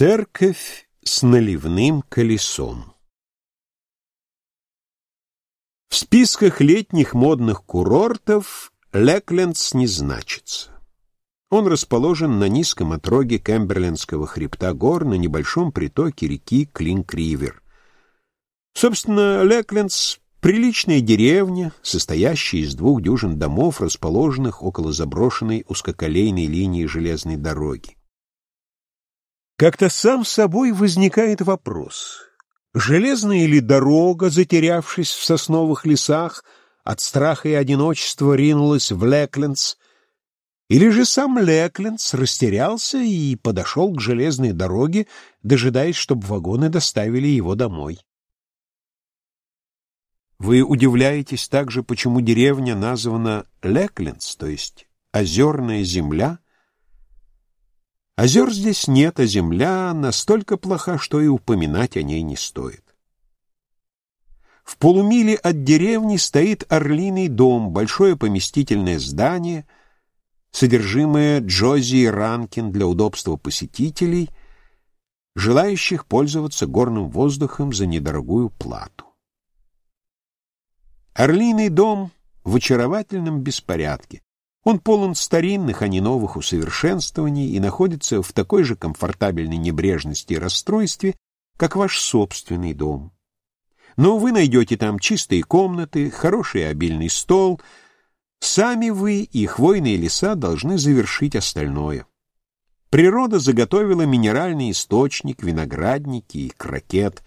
Церковь с наливным колесом В списках летних модных курортов Леклендс не значится. Он расположен на низком отроге Кэмберлендского хребта гор на небольшом притоке реки Клинк-Ривер. Собственно, Леклендс — приличная деревня, состоящая из двух дюжин домов, расположенных около заброшенной узкоколейной линии железной дороги. Как-то сам собой возникает вопрос, железная ли дорога, затерявшись в сосновых лесах, от страха и одиночества ринулась в Леклендс, или же сам Леклендс растерялся и подошел к железной дороге, дожидаясь, чтобы вагоны доставили его домой. Вы удивляетесь также, почему деревня названа Леклендс, то есть озерная земля — Озер здесь нет, а земля настолько плоха, что и упоминать о ней не стоит. В полумиле от деревни стоит орлиный дом, большое поместительное здание, содержимое Джози Ранкин для удобства посетителей, желающих пользоваться горным воздухом за недорогую плату. Орлиный дом в очаровательном беспорядке. Он полон старинных, а не новых усовершенствований и находится в такой же комфортабельной небрежности и расстройстве, как ваш собственный дом. Но вы найдете там чистые комнаты, хороший обильный стол. Сами вы и хвойные леса должны завершить остальное. Природа заготовила минеральный источник, виноградники и крокет,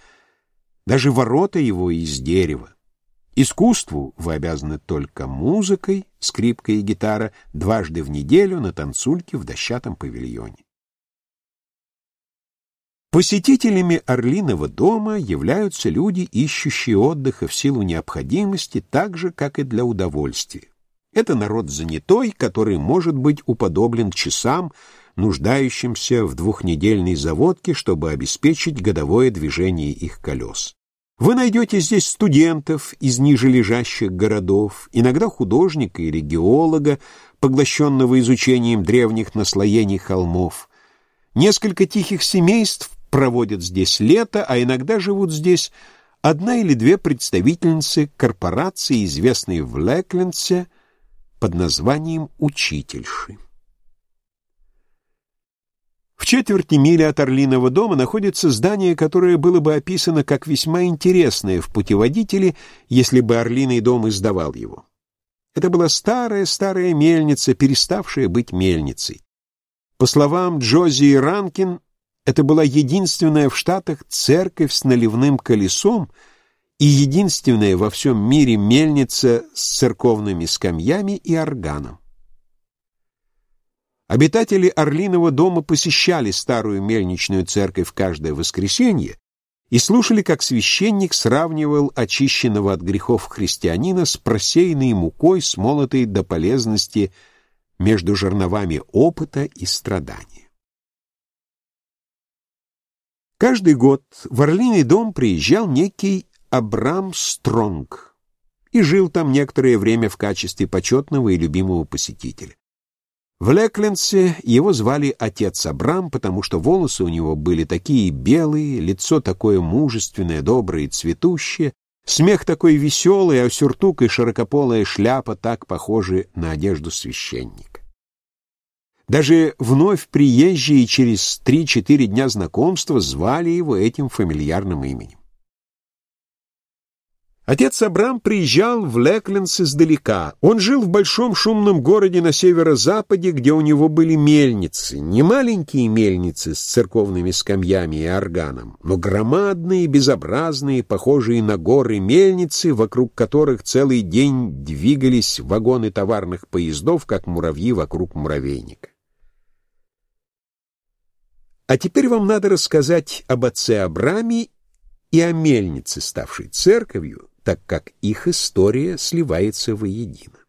даже ворота его из дерева. Искусству вы обязаны только музыкой, скрипкой и гитара дважды в неделю на танцульке в дощатом павильоне. Посетителями Орлиного дома являются люди, ищущие отдыха в силу необходимости, так же, как и для удовольствия. Это народ занятой, который может быть уподоблен часам, нуждающимся в двухнедельной заводке, чтобы обеспечить годовое движение их колес. Вы найдете здесь студентов из нижележащих городов, иногда художника или геолога, поглощенного изучением древних наслоений холмов. Несколько тихих семейств проводят здесь лето, а иногда живут здесь одна или две представительницы корпорации, известной в Лекленсе под названием «Учительши». В четверти мили от Орлиного дома находится здание, которое было бы описано как весьма интересное в путеводителе, если бы Орлиный дом издавал его. Это была старая-старая мельница, переставшая быть мельницей. По словам Джози Ранкин, это была единственная в Штатах церковь с наливным колесом и единственная во всем мире мельница с церковными скамьями и органом. Обитатели Орлиного дома посещали старую мельничную церковь каждое воскресенье и слушали, как священник сравнивал очищенного от грехов христианина с просеянной мукой, смолотой до полезности между жерновами опыта и страдания. Каждый год в Орлиный дом приезжал некий Абрам Стронг и жил там некоторое время в качестве почетного и любимого посетителя. В Лекленсе его звали отец Абрам, потому что волосы у него были такие белые, лицо такое мужественное, доброе и цветущее, смех такой веселый, а сюртук и широкополая шляпа так похожи на одежду священника. Даже вновь приезжие через три-четыре дня знакомства звали его этим фамильярным именем. Отец Абрам приезжал в Лекленс издалека. Он жил в большом шумном городе на северо-западе, где у него были мельницы. Не маленькие мельницы с церковными скамьями и органом, но громадные, безобразные, похожие на горы мельницы, вокруг которых целый день двигались вагоны товарных поездов, как муравьи вокруг муравейника. А теперь вам надо рассказать об отце Абраме и о мельнице, ставшей церковью, так как их история сливается воедино.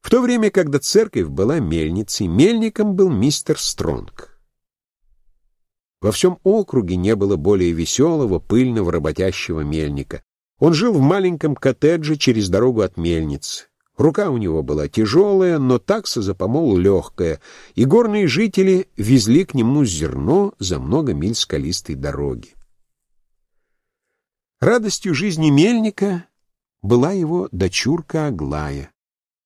В то время, когда церковь была мельницей, мельником был мистер Стронг. Во всем округе не было более веселого, пыльного, работящего мельника. Он жил в маленьком коттедже через дорогу от мельницы. Рука у него была тяжелая, но такса за помол легкая, и горные жители везли к нему зерно за много миль скалистой дороги. Радостью жизни мельника была его дочурка Аглая.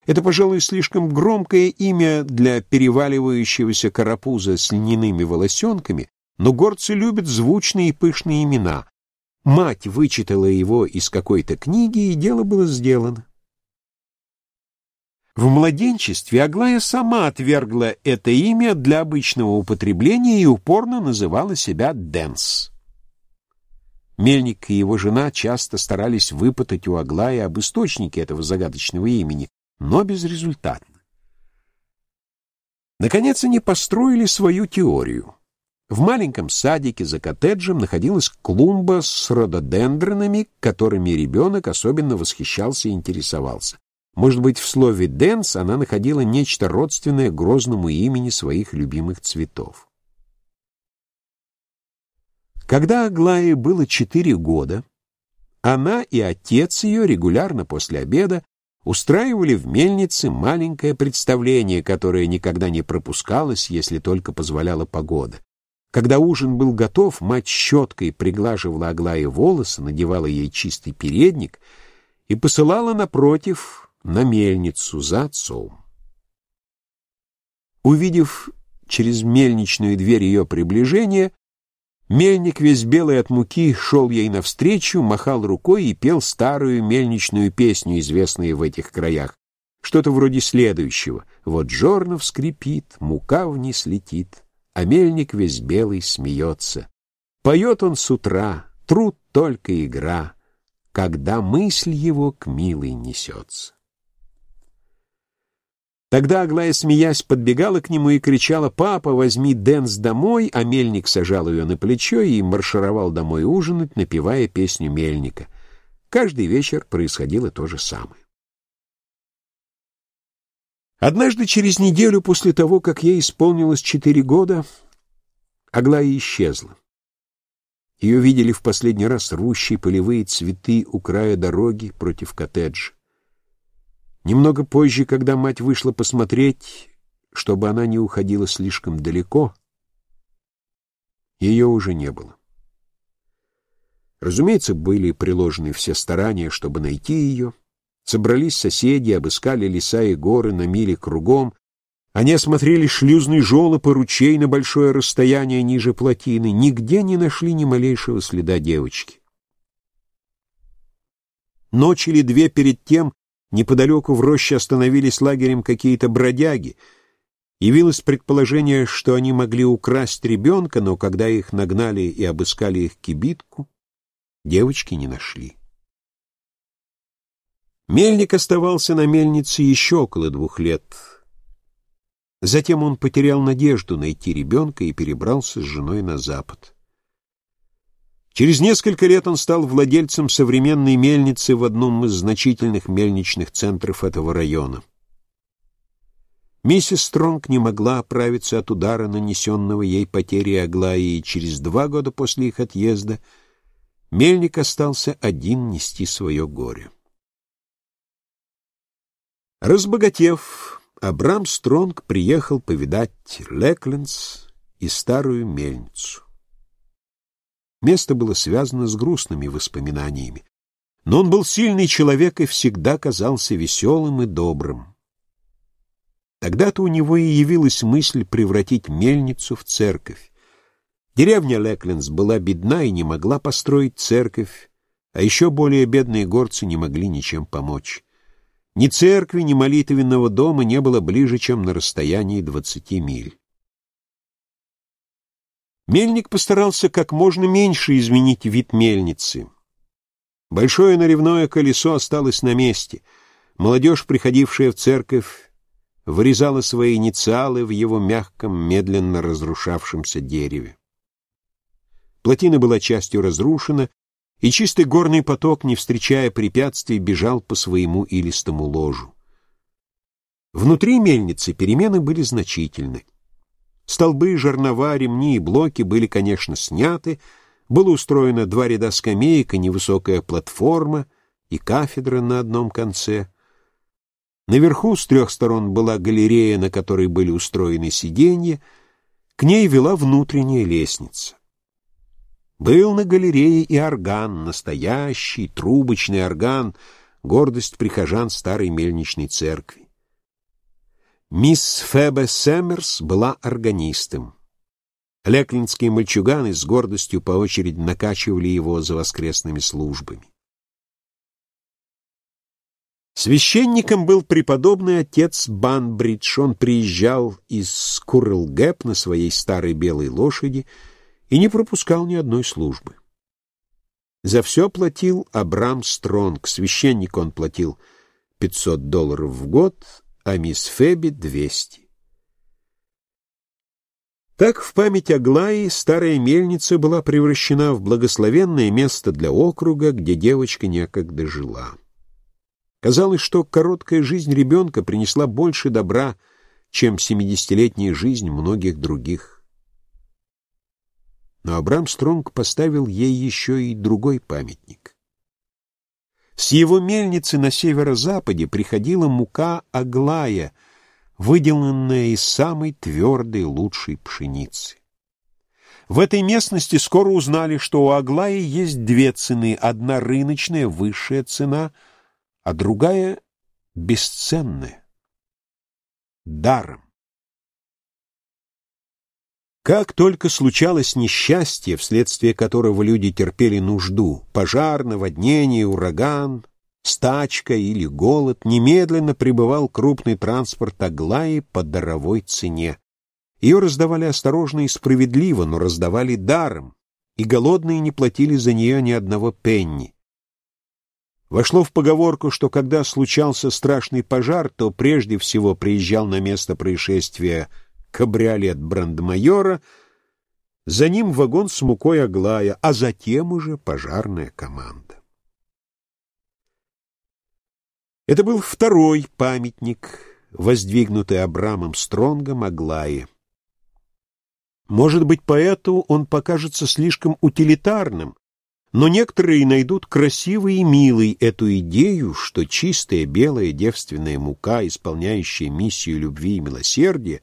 Это, пожалуй, слишком громкое имя для переваливающегося карапуза с льняными волосенками, но горцы любят звучные и пышные имена. Мать вычитала его из какой-то книги, и дело было сделано. В младенчестве Аглая сама отвергла это имя для обычного употребления и упорно называла себя Дэнс. Мельник и его жена часто старались выпытать у Аглаи об источнике этого загадочного имени, но безрезультатно. Наконец они построили свою теорию. В маленьком садике за коттеджем находилась клумба с рододендронами, которыми ребенок особенно восхищался и интересовался. Может быть, в слове «дэнс» она находила нечто родственное грозному имени своих любимых цветов. Когда Аглае было четыре года, она и отец ее регулярно после обеда устраивали в мельнице маленькое представление, которое никогда не пропускалось, если только позволяла погода. Когда ужин был готов, мать щеткой приглаживала Аглае волосы, надевала ей чистый передник и посылала напротив на мельницу за отцом. Увидев через мельничную дверь ее приближение, Мельник, весь белый от муки, шел ей навстречу, махал рукой и пел старую мельничную песню, известную в этих краях. Что-то вроде следующего. Вот жорнов скрипит, мука вниз летит, а мельник весь белый смеется. Поет он с утра, труд только игра, когда мысль его к милой несется. Тогда Аглая, смеясь, подбегала к нему и кричала «Папа, возьми Дэнс домой», а мельник сажал ее на плечо и маршировал домой ужинать, напевая песню мельника. Каждый вечер происходило то же самое. Однажды через неделю после того, как ей исполнилось четыре года, Аглая исчезла. Ее видели в последний раз рущие полевые цветы у края дороги против коттеджа. Немного позже, когда мать вышла посмотреть, чтобы она не уходила слишком далеко, ее уже не было. Разумеется, были приложены все старания, чтобы найти ее. Собрались соседи, обыскали леса и горы на миле кругом. Они осмотрели шлюзный желоб и ручей на большое расстояние ниже плотины. Нигде не нашли ни малейшего следа девочки. Ночь или две перед тем Неподалеку в роще остановились лагерем какие-то бродяги. Явилось предположение, что они могли украсть ребенка, но когда их нагнали и обыскали их кибитку, девочки не нашли. Мельник оставался на мельнице еще около двух лет. Затем он потерял надежду найти ребенка и перебрался с женой на запад. Через несколько лет он стал владельцем современной мельницы в одном из значительных мельничных центров этого района. Миссис Стронг не могла оправиться от удара, нанесенного ей потери Аглаи, и через два года после их отъезда мельник остался один нести свое горе. Разбогатев, Абрам Стронг приехал повидать Леклендс и старую мельницу. Место было связано с грустными воспоминаниями. Но он был сильный человек и всегда казался веселым и добрым. Тогда-то у него и явилась мысль превратить мельницу в церковь. Деревня Лекленс была бедна и не могла построить церковь, а еще более бедные горцы не могли ничем помочь. Ни церкви, ни молитвенного дома не было ближе, чем на расстоянии двадцати миль. Мельник постарался как можно меньше изменить вид мельницы. Большое наревное колесо осталось на месте. Молодежь, приходившая в церковь, вырезала свои инициалы в его мягком, медленно разрушавшемся дереве. Плотина была частью разрушена, и чистый горный поток, не встречая препятствий, бежал по своему илистому ложу. Внутри мельницы перемены были значительны. Столбы, жернова, ремни и блоки были, конечно, сняты, было устроено два ряда скамеек и невысокая платформа, и кафедра на одном конце. Наверху с трех сторон была галерея, на которой были устроены сиденья, к ней вела внутренняя лестница. Был на галерее и орган, настоящий трубочный орган, гордость прихожан старой мельничной церкви. Мисс Фебе Сэммерс была органистом. Леклендские мальчуганы с гордостью по очереди накачивали его за воскресными службами. Священником был преподобный отец Банбридж. Он приезжал из Сквирл-Гэп на своей старой белой лошади и не пропускал ни одной службы. За все платил Абрам Стронг. Священнику он платил 500 долларов в год, а мисс Феби — 200. Так в память Аглаи старая мельница была превращена в благословенное место для округа, где девочка некогда жила. Казалось, что короткая жизнь ребенка принесла больше добра, чем семидесятилетняя жизнь многих других. Но Абрам Стронг поставил ей еще и другой памятник. С его мельницы на северо-западе приходила мука Аглая, выделанная из самой твердой лучшей пшеницы. В этой местности скоро узнали, что у Аглаи есть две цены, одна рыночная, высшая цена — а другая — бесценная, даром. Как только случалось несчастье, вследствие которого люди терпели нужду, пожар, наводнение, ураган, стачка или голод, немедленно прибывал крупный транспорт Аглаи по даровой цене. Ее раздавали осторожно и справедливо, но раздавали даром, и голодные не платили за нее ни одного пенни. Вошло в поговорку, что когда случался страшный пожар, то прежде всего приезжал на место происшествия кабриолет брандмайора, за ним вагон с мукой Аглая, а затем уже пожарная команда. Это был второй памятник, воздвигнутый Абрамом Стронгом Аглае. Может быть, поэту он покажется слишком утилитарным, но некоторые найдут красивой и милой эту идею, что чистая белая девственная мука, исполняющая миссию любви и милосердия,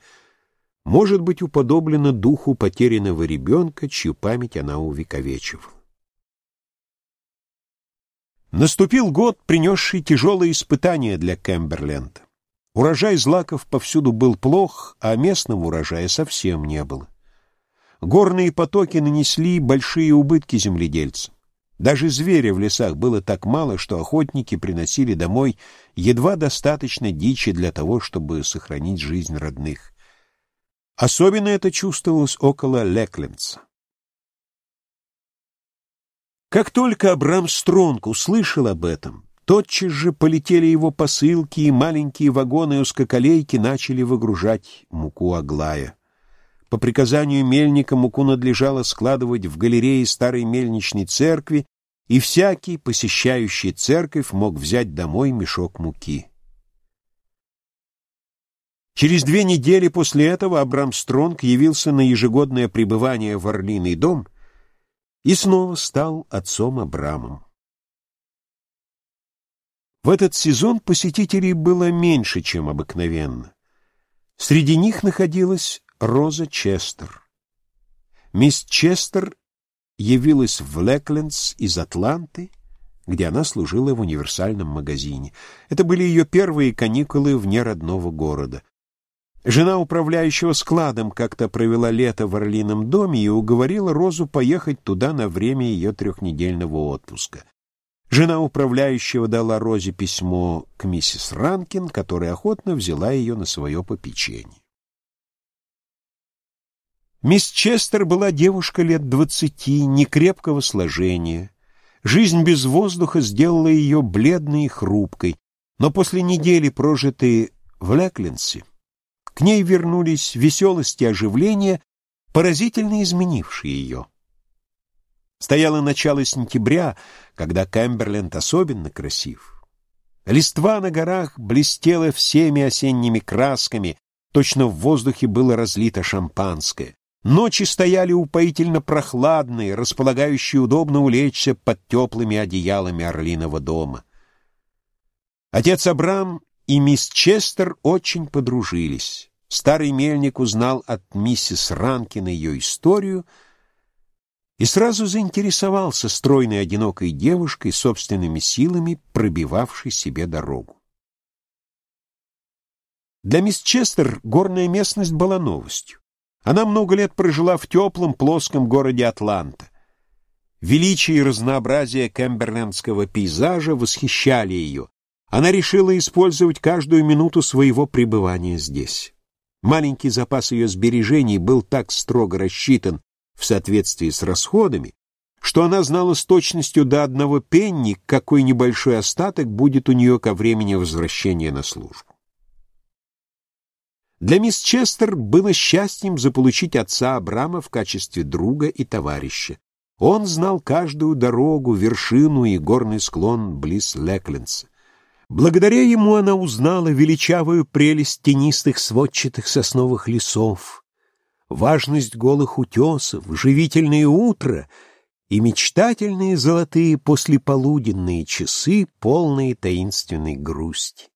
может быть уподоблена духу потерянного ребенка, чью память она увековечивала. Наступил год, принесший тяжелые испытания для Кэмберленда. Урожай злаков повсюду был плох, а местного урожая совсем не было. Горные потоки нанесли большие убытки земледельцам. Даже зверя в лесах было так мало, что охотники приносили домой едва достаточно дичи для того, чтобы сохранить жизнь родных. Особенно это чувствовалось около Лекленца. Как только Абрам Стронг услышал об этом, тотчас же полетели его посылки, и маленькие вагоны-узкоколейки начали выгружать муку Аглая. По приказанию мельника муку надлежало складывать в галерее старой мельничной церкви, и всякий, посещающий церковь, мог взять домой мешок муки. Через две недели после этого Абрам Стронг явился на ежегодное пребывание в Орлиный дом и снова стал отцом Абрамом. В этот сезон посетителей было меньше, чем обыкновенно. Среди них находилась Роза Честер. Мисс Честер явилась в Леклендс из Атланты, где она служила в универсальном магазине. Это были ее первые каникулы вне родного города. Жена управляющего складом как-то провела лето в Орлином доме и уговорила Розу поехать туда на время ее трехнедельного отпуска. Жена управляющего дала Розе письмо к миссис Ранкин, которая охотно взяла ее на свое попечение. Мисс Честер была девушка лет двадцати, некрепкого сложения. Жизнь без воздуха сделала ее бледной и хрупкой, но после недели, прожитой в Лекленсе, к ней вернулись веселость и оживление, поразительно изменившие ее. Стояло начало сентября, когда Кэмберленд особенно красив. Листва на горах блестела всеми осенними красками, точно в воздухе было разлито шампанское. Ночи стояли упоительно прохладные, располагающие удобно улечься под теплыми одеялами Орлиного дома. Отец Абрам и мисс Честер очень подружились. Старый мельник узнал от миссис Ранкина ее историю и сразу заинтересовался стройной одинокой девушкой, собственными силами пробивавшей себе дорогу. Для мисс Честер горная местность была новостью. Она много лет прожила в теплом, плоском городе Атланта. Величие и разнообразие кемберлендского пейзажа восхищали ее. Она решила использовать каждую минуту своего пребывания здесь. Маленький запас ее сбережений был так строго рассчитан в соответствии с расходами, что она знала с точностью до одного пенни, какой небольшой остаток будет у нее ко времени возвращения на службу. Для мисс Честер было счастьем заполучить отца Абрама в качестве друга и товарища. Он знал каждую дорогу, вершину и горный склон близ Лекленса. Благодаря ему она узнала величавую прелесть тенистых сводчатых сосновых лесов, важность голых утесов, живительные утра и мечтательные золотые послеполуденные часы, полные таинственной грусти.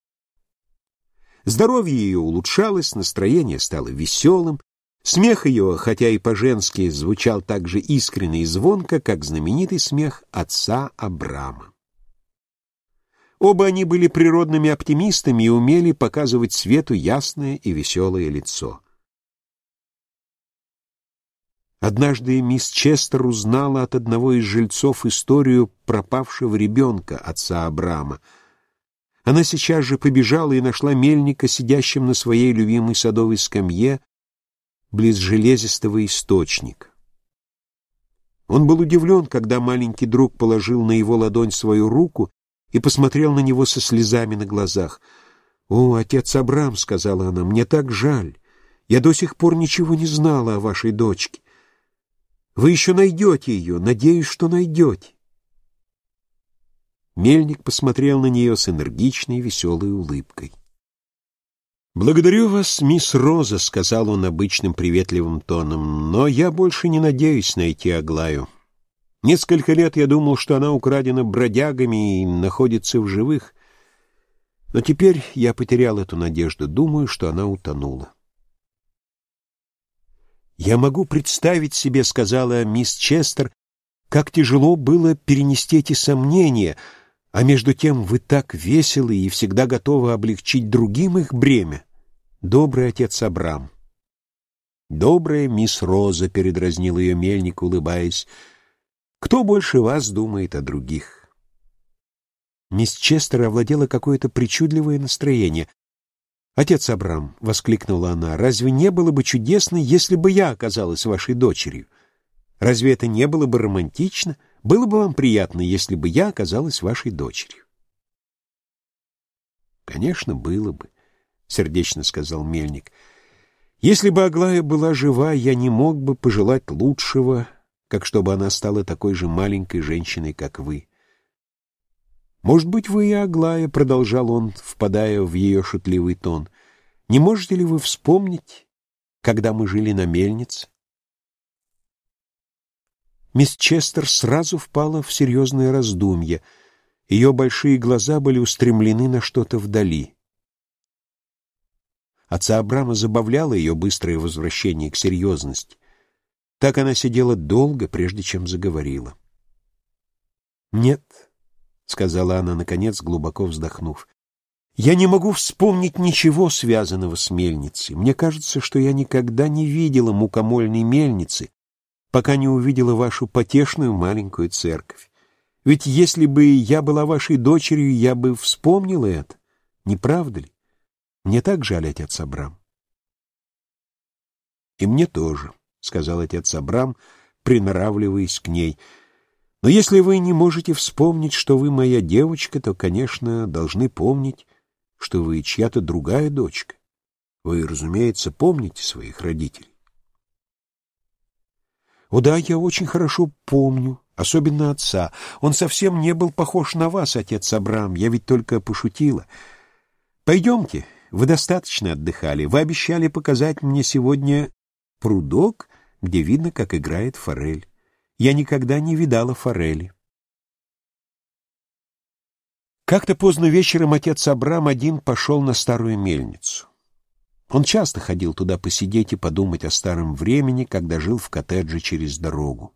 Здоровье ее улучшалось, настроение стало веселым, смех ее, хотя и по-женски, звучал так же искренне и звонко, как знаменитый смех отца Абрама. Оба они были природными оптимистами и умели показывать свету ясное и веселое лицо. Однажды мисс Честер узнала от одного из жильцов историю пропавшего ребенка отца Абрама. Она сейчас же побежала и нашла мельника, сидящим на своей любимой садовой скамье близ железистого источника. Он был удивлен, когда маленький друг положил на его ладонь свою руку и посмотрел на него со слезами на глазах. «О, отец Абрам», — сказала она, — «мне так жаль. Я до сих пор ничего не знала о вашей дочке. Вы еще найдете ее, надеюсь, что найдете». Мельник посмотрел на нее с энергичной веселой улыбкой. «Благодарю вас, мисс Роза», — сказал он обычным приветливым тоном, — «но я больше не надеюсь найти Аглаю». Несколько лет я думал, что она украдена бродягами и находится в живых, но теперь я потерял эту надежду, думаю, что она утонула. «Я могу представить себе, — сказала мисс Честер, — как тяжело было перенести эти сомнения, а между тем вы так веселы и всегда готовы облегчить другим их бремя. Добрый отец Абрам». «Добрая мисс Роза», — передразнил ее мельник, улыбаясь, — кто больше вас думает о других? Мисс Честер овладела какое-то причудливое настроение. «Отец Абрам», — воскликнула она, — «разве не было бы чудесно, если бы я оказалась вашей дочерью? Разве это не было бы романтично? Было бы вам приятно, если бы я оказалась вашей дочерью?» «Конечно, было бы», — сердечно сказал Мельник. «Если бы Аглая была жива, я не мог бы пожелать лучшего как чтобы она стала такой же маленькой женщиной, как вы. «Может быть, вы и Аглая», — продолжал он, впадая в ее шутливый тон. «Не можете ли вы вспомнить, когда мы жили на мельнице?» Мисс Честер сразу впала в серьезное раздумье. Ее большие глаза были устремлены на что-то вдали. Отца Абрама забавляло ее быстрое возвращение к серьезности. Так она сидела долго, прежде чем заговорила. «Нет», — сказала она, наконец, глубоко вздохнув, — «я не могу вспомнить ничего, связанного с мельницей. Мне кажется, что я никогда не видела мукомольной мельницы, пока не увидела вашу потешную маленькую церковь. Ведь если бы я была вашей дочерью, я бы вспомнила это. Не правда ли? Мне так жаль, отец Абрам. И мне тоже. — сказал отец Абрам, приноравливаясь к ней. «Но если вы не можете вспомнить, что вы моя девочка, то, конечно, должны помнить, что вы чья-то другая дочка. Вы, разумеется, помните своих родителей». «О да, я очень хорошо помню, особенно отца. Он совсем не был похож на вас, отец Абрам, я ведь только пошутила. Пойдемте, вы достаточно отдыхали. Вы обещали показать мне сегодня прудок, где видно, как играет форель. Я никогда не видала форели. Как-то поздно вечером отец Абрам один пошел на старую мельницу. Он часто ходил туда посидеть и подумать о старом времени, когда жил в коттедже через дорогу.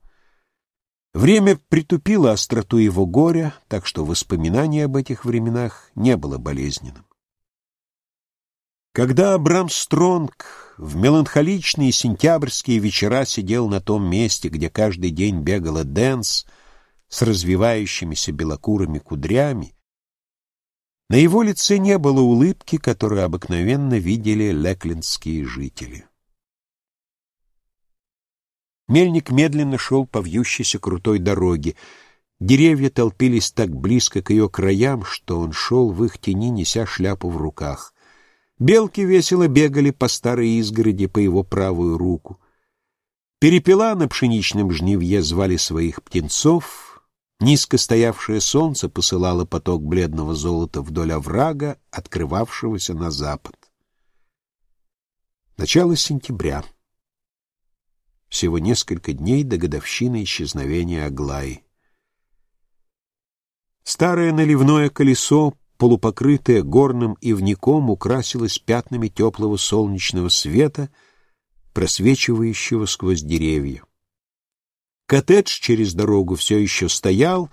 Время притупило остроту его горя, так что воспоминание об этих временах не было болезненным. Когда Абрам Стронг в меланхоличные сентябрьские вечера сидел на том месте, где каждый день бегала Дэнс с развивающимися белокурыми кудрями, на его лице не было улыбки, которую обыкновенно видели леклендские жители. Мельник медленно шел по вьющейся крутой дороге. Деревья толпились так близко к ее краям, что он шел в их тени, неся шляпу в руках. Белки весело бегали по старой изгороди по его правую руку. Перепела на пшеничном жнивье звали своих птенцов. Низко стоявшее солнце посылало поток бледного золота вдоль оврага, открывавшегося на запад. Начало сентября. Всего несколько дней до годовщины исчезновения Аглаи. Старое наливное колесо, полупокрытое горным ивником, украсилось пятнами теплого солнечного света, просвечивающего сквозь деревья. Коттедж через дорогу все еще стоял,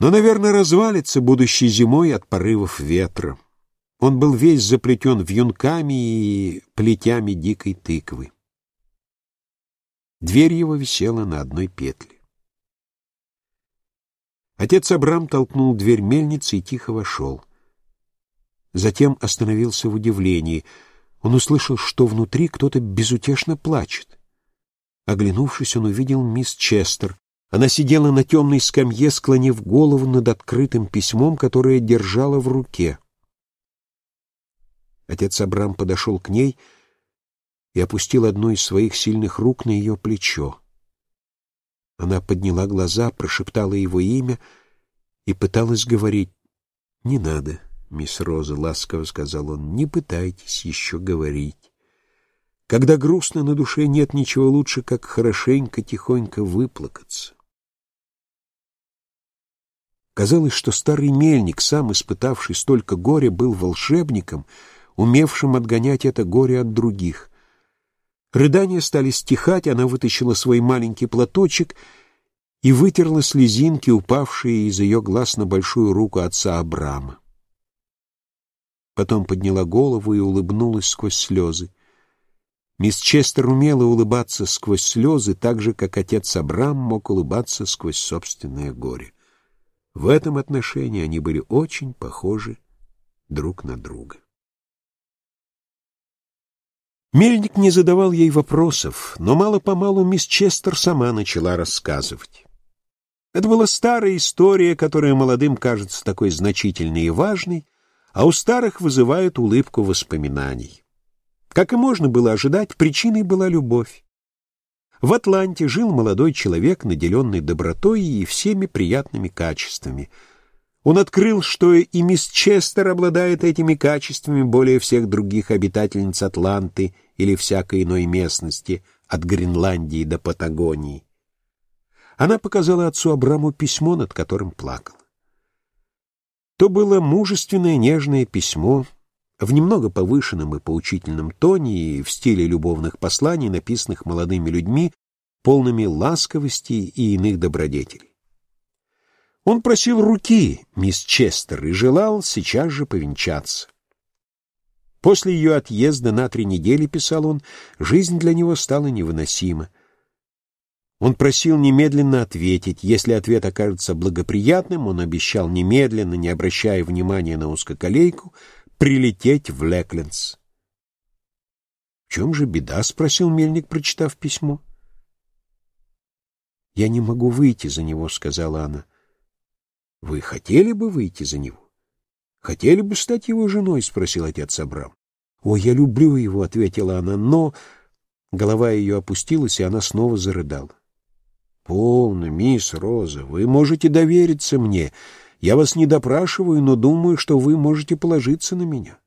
но, наверное, развалится будущей зимой от порывов ветра. Он был весь заплетен вьюнками и плетями дикой тыквы. Дверь его висела на одной петле. Отец Абрам толкнул дверь мельницы и тихо вошел. Затем остановился в удивлении. Он услышал, что внутри кто-то безутешно плачет. Оглянувшись, он увидел мисс Честер. Она сидела на темной скамье, склонив голову над открытым письмом, которое держала в руке. Отец Абрам подошел к ней — и опустил одну из своих сильных рук на ее плечо. Она подняла глаза, прошептала его имя и пыталась говорить. «Не надо, мисс Роза», — ласково сказал он, — «не пытайтесь еще говорить. Когда грустно на душе, нет ничего лучше, как хорошенько, тихонько выплакаться». Казалось, что старый мельник, сам испытавший столько горя, был волшебником, умевшим отгонять это горе от других. Рыдания стали стихать, она вытащила свой маленький платочек и вытерла слезинки, упавшие из ее глаз на большую руку отца Абрама. Потом подняла голову и улыбнулась сквозь слезы. Мисс Честер умела улыбаться сквозь слезы, так же, как отец Абрам мог улыбаться сквозь собственное горе. В этом отношении они были очень похожи друг на друга. Мельник не задавал ей вопросов, но мало-помалу мисс Честер сама начала рассказывать. Это была старая история, которая молодым кажется такой значительной и важной, а у старых вызывает улыбку воспоминаний. Как и можно было ожидать, причиной была любовь. В Атланте жил молодой человек, наделенный добротой и всеми приятными качествами — он открыл, что и мисс Честер обладает этими качествами более всех других обитательниц Атланты или всякой иной местности, от Гренландии до Патагонии. Она показала отцу Абраму письмо, над которым плакала. То было мужественное нежное письмо в немного повышенном и поучительном тоне и в стиле любовных посланий, написанных молодыми людьми, полными ласковости и иных добродетелей. Он просил руки мисс Честер и желал сейчас же повенчаться. После ее отъезда на три недели, писал он, жизнь для него стала невыносима. Он просил немедленно ответить. Если ответ окажется благоприятным, он обещал немедленно, не обращая внимания на узкоколейку, прилететь в Лекленс. «В чем же беда?» — спросил мельник, прочитав письмо. «Я не могу выйти за него», — сказала она. — Вы хотели бы выйти за него? — Хотели бы стать его женой? — спросил отец Абрам. — О, я люблю его, — ответила она, — но... Голова ее опустилась, и она снова зарыдала. — Полно, мисс Роза, вы можете довериться мне. Я вас не допрашиваю, но думаю, что вы можете положиться на меня.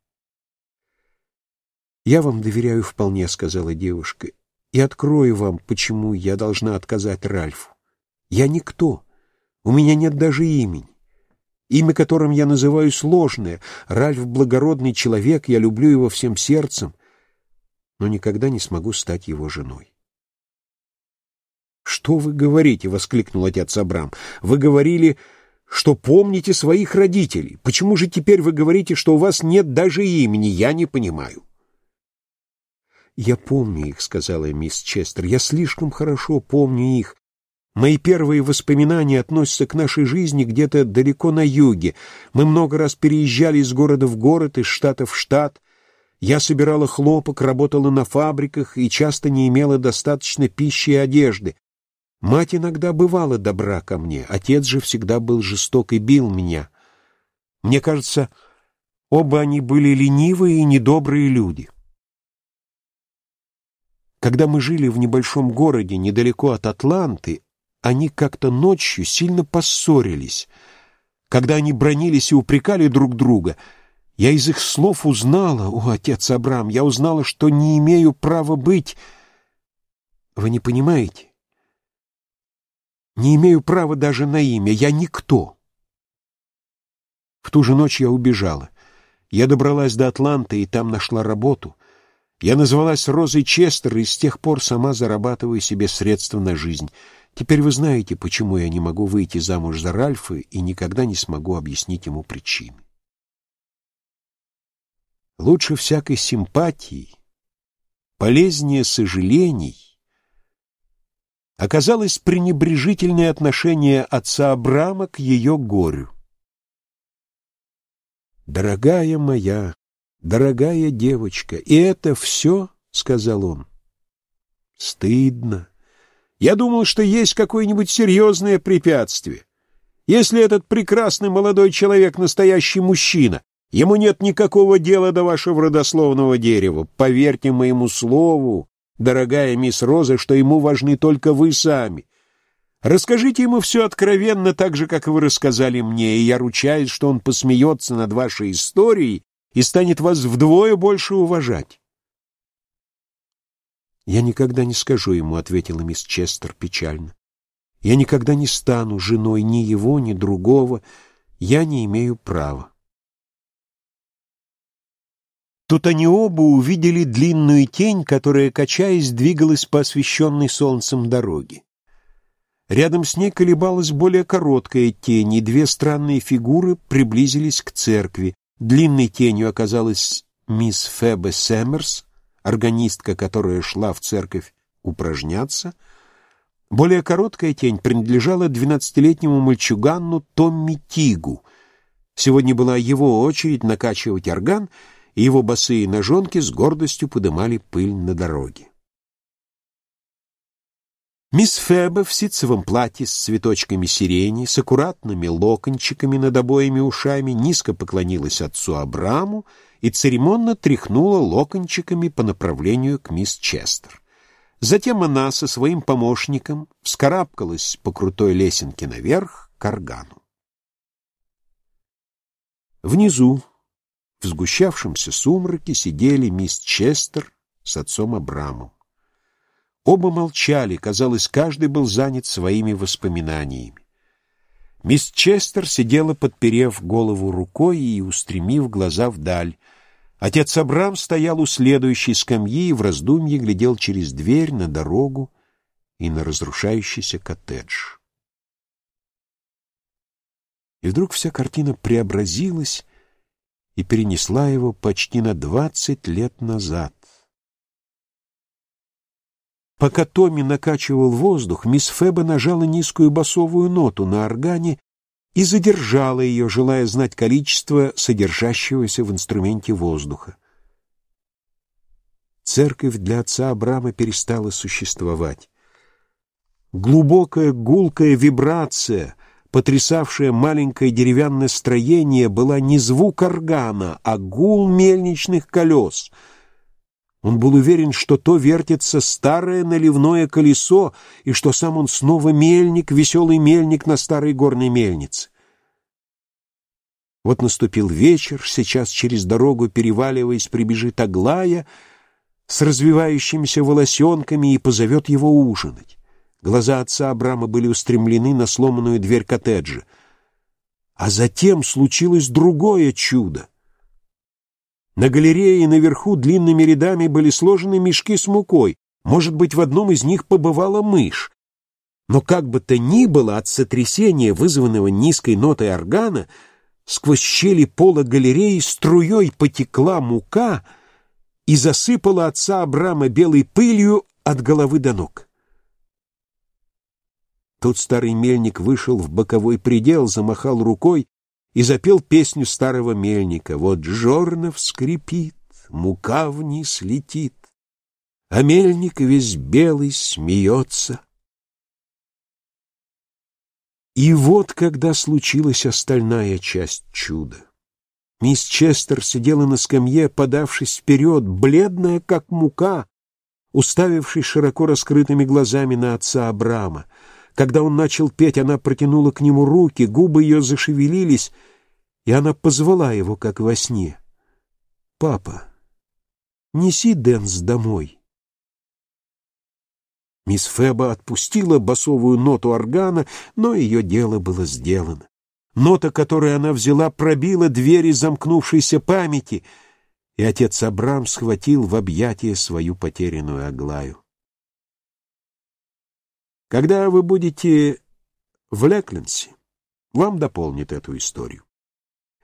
— Я вам доверяю вполне, — сказала девушка, — и открою вам, почему я должна отказать Ральфу. Я никто. У меня нет даже имени. имя которым я называю сложное. Ральф — благородный человек, я люблю его всем сердцем, но никогда не смогу стать его женой. «Что вы говорите?» — воскликнул отец Абрам. «Вы говорили, что помните своих родителей. Почему же теперь вы говорите, что у вас нет даже имени? Я не понимаю». «Я помню их», — сказала мисс Честер. «Я слишком хорошо помню их. Мои первые воспоминания относятся к нашей жизни где-то далеко на юге. Мы много раз переезжали из города в город, из штата в штат. Я собирала хлопок, работала на фабриках и часто не имела достаточно пищи и одежды. Мать иногда бывала добра ко мне, отец же всегда был жесток и бил меня. Мне кажется, оба они были ленивые и недобрые люди. Когда мы жили в небольшом городе недалеко от Атланты, они как-то ночью сильно поссорились. Когда они бронились и упрекали друг друга, я из их слов узнала, о, отец Абрам, я узнала, что не имею права быть... Вы не понимаете? Не имею права даже на имя, я никто. В ту же ночь я убежала. Я добралась до Атланты и там нашла работу. Я назвалась Розой Честер и с тех пор сама зарабатываю себе средства на жизнь. Теперь вы знаете, почему я не могу выйти замуж за Ральфа и никогда не смогу объяснить ему причины. Лучше всякой симпатии, полезнее сожалений оказалось пренебрежительное отношение отца Абрама к ее горю. «Дорогая моя, дорогая девочка, и это все?» — сказал он. «Стыдно. Я думал, что есть какое-нибудь серьезное препятствие. Если этот прекрасный молодой человек настоящий мужчина, ему нет никакого дела до вашего родословного дерева. Поверьте моему слову, дорогая мисс Роза, что ему важны только вы сами. Расскажите ему все откровенно, так же, как вы рассказали мне, и я ручаюсь, что он посмеется над вашей историей и станет вас вдвое больше уважать. «Я никогда не скажу ему», — ответила мисс Честер печально. «Я никогда не стану женой ни его, ни другого. Я не имею права». Тут они оба увидели длинную тень, которая, качаясь, двигалась по освещенной солнцем дороге. Рядом с ней колебалась более короткая тень, и две странные фигуры приблизились к церкви. Длинной тенью оказалась мисс Фебе Сэмерс, органистка, которая шла в церковь упражняться. Более короткая тень принадлежала двенадцатилетнему мальчугану Томми Тигу. Сегодня была его очередь накачивать орган — и его босые ножонки с гордостью подымали пыль на дороге. Мисс Феба в ситцевом платье с цветочками сирени, с аккуратными локончиками над обоими ушами, низко поклонилась отцу Абраму и церемонно тряхнула локончиками по направлению к мисс Честер. Затем она со своим помощником вскарабкалась по крутой лесенке наверх к органу. Внизу, в сгущавшемся сумраке сидели мисс Честер с отцом Абрамом. Оба молчали, казалось, каждый был занят своими воспоминаниями. Мисс Честер сидела, подперев голову рукой и устремив глаза вдаль. Отец Абрам стоял у следующей скамьи и в раздумье глядел через дверь на дорогу и на разрушающийся коттедж. И вдруг вся картина преобразилась, и перенесла его почти на двадцать лет назад. Пока Томми накачивал воздух, мисс Феба нажала низкую басовую ноту на органе и задержала ее, желая знать количество содержащегося в инструменте воздуха. Церковь для отца Абрама перестала существовать. Глубокая гулкая вибрация потрясавшее маленькое деревянное строение, была не звук органа, а гул мельничных колес. Он был уверен, что то вертится старое наливное колесо, и что сам он снова мельник, веселый мельник на старой горной мельнице. Вот наступил вечер, сейчас через дорогу, переваливаясь, прибежит Аглая с развивающимися волосенками и позовет его ужинать. Глаза отца Абрама были устремлены на сломанную дверь коттеджа. А затем случилось другое чудо. На галерее наверху длинными рядами были сложены мешки с мукой. Может быть, в одном из них побывала мышь. Но как бы то ни было, от сотрясения, вызванного низкой нотой органа, сквозь щели пола галереи струей потекла мука и засыпала отца Абрама белой пылью от головы до ног. Тут старый мельник вышел в боковой предел, замахал рукой и запел песню старого мельника. Вот жорнов скрипит, мука вниз летит, а мельник весь белый смеется. И вот когда случилась остальная часть чуда. Мисс Честер сидела на скамье, подавшись вперед, бледная, как мука, уставившись широко раскрытыми глазами на отца Абрама. Когда он начал петь, она протянула к нему руки, губы ее зашевелились, и она позвала его, как во сне. «Папа, неси Дэнс домой». Мисс Феба отпустила басовую ноту органа, но ее дело было сделано. Нота, которую она взяла, пробила двери замкнувшейся памяти, и отец Абрам схватил в объятия свою потерянную Аглаю. Когда вы будете в Лекленсе, вам дополнят эту историю.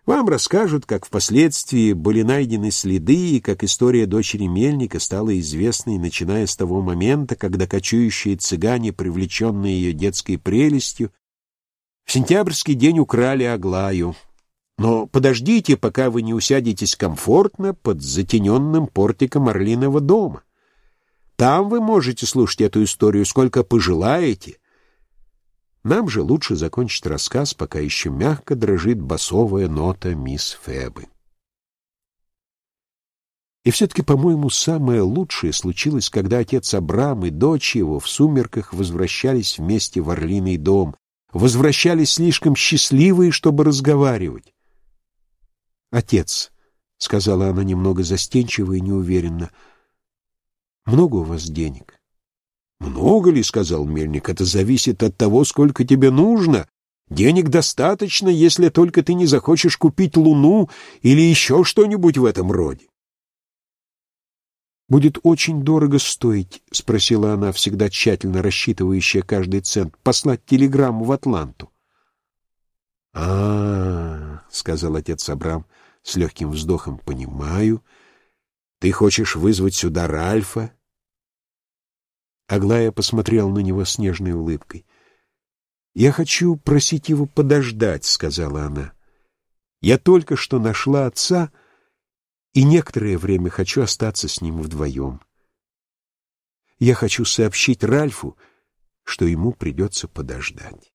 Вам расскажут, как впоследствии были найдены следы и как история дочери Мельника стала известной, начиная с того момента, когда кочующие цыгане, привлеченные ее детской прелестью, в сентябрьский день украли Аглаю. Но подождите, пока вы не усядетесь комфортно под затененным портиком Орлиного дома. Там вы можете слушать эту историю сколько пожелаете. Нам же лучше закончить рассказ, пока еще мягко дрожит басовая нота мисс Фебы. И все-таки, по-моему, самое лучшее случилось, когда отец Абрам и дочь его в сумерках возвращались вместе в Орлиный дом, возвращались слишком счастливые, чтобы разговаривать. «Отец», — сказала она немного застенчиво и неуверенно, — много у вас денег? Много ли, сказал мельник, это зависит от того, сколько тебе нужно. Денег достаточно, если только ты не захочешь купить луну или еще что-нибудь в этом роде. «Будет очень дорого стоить», — спросила она, всегда тщательно рассчитывающая каждый цент, — «послать телеграмму в Атланту». «А, — сказал отец Абрам с легким вздохом, — понимаю. Ты хочешь вызвать сюда Ральфа Аглая посмотрела на него с нежной улыбкой. «Я хочу просить его подождать», — сказала она. «Я только что нашла отца, и некоторое время хочу остаться с ним вдвоем. Я хочу сообщить Ральфу, что ему придется подождать».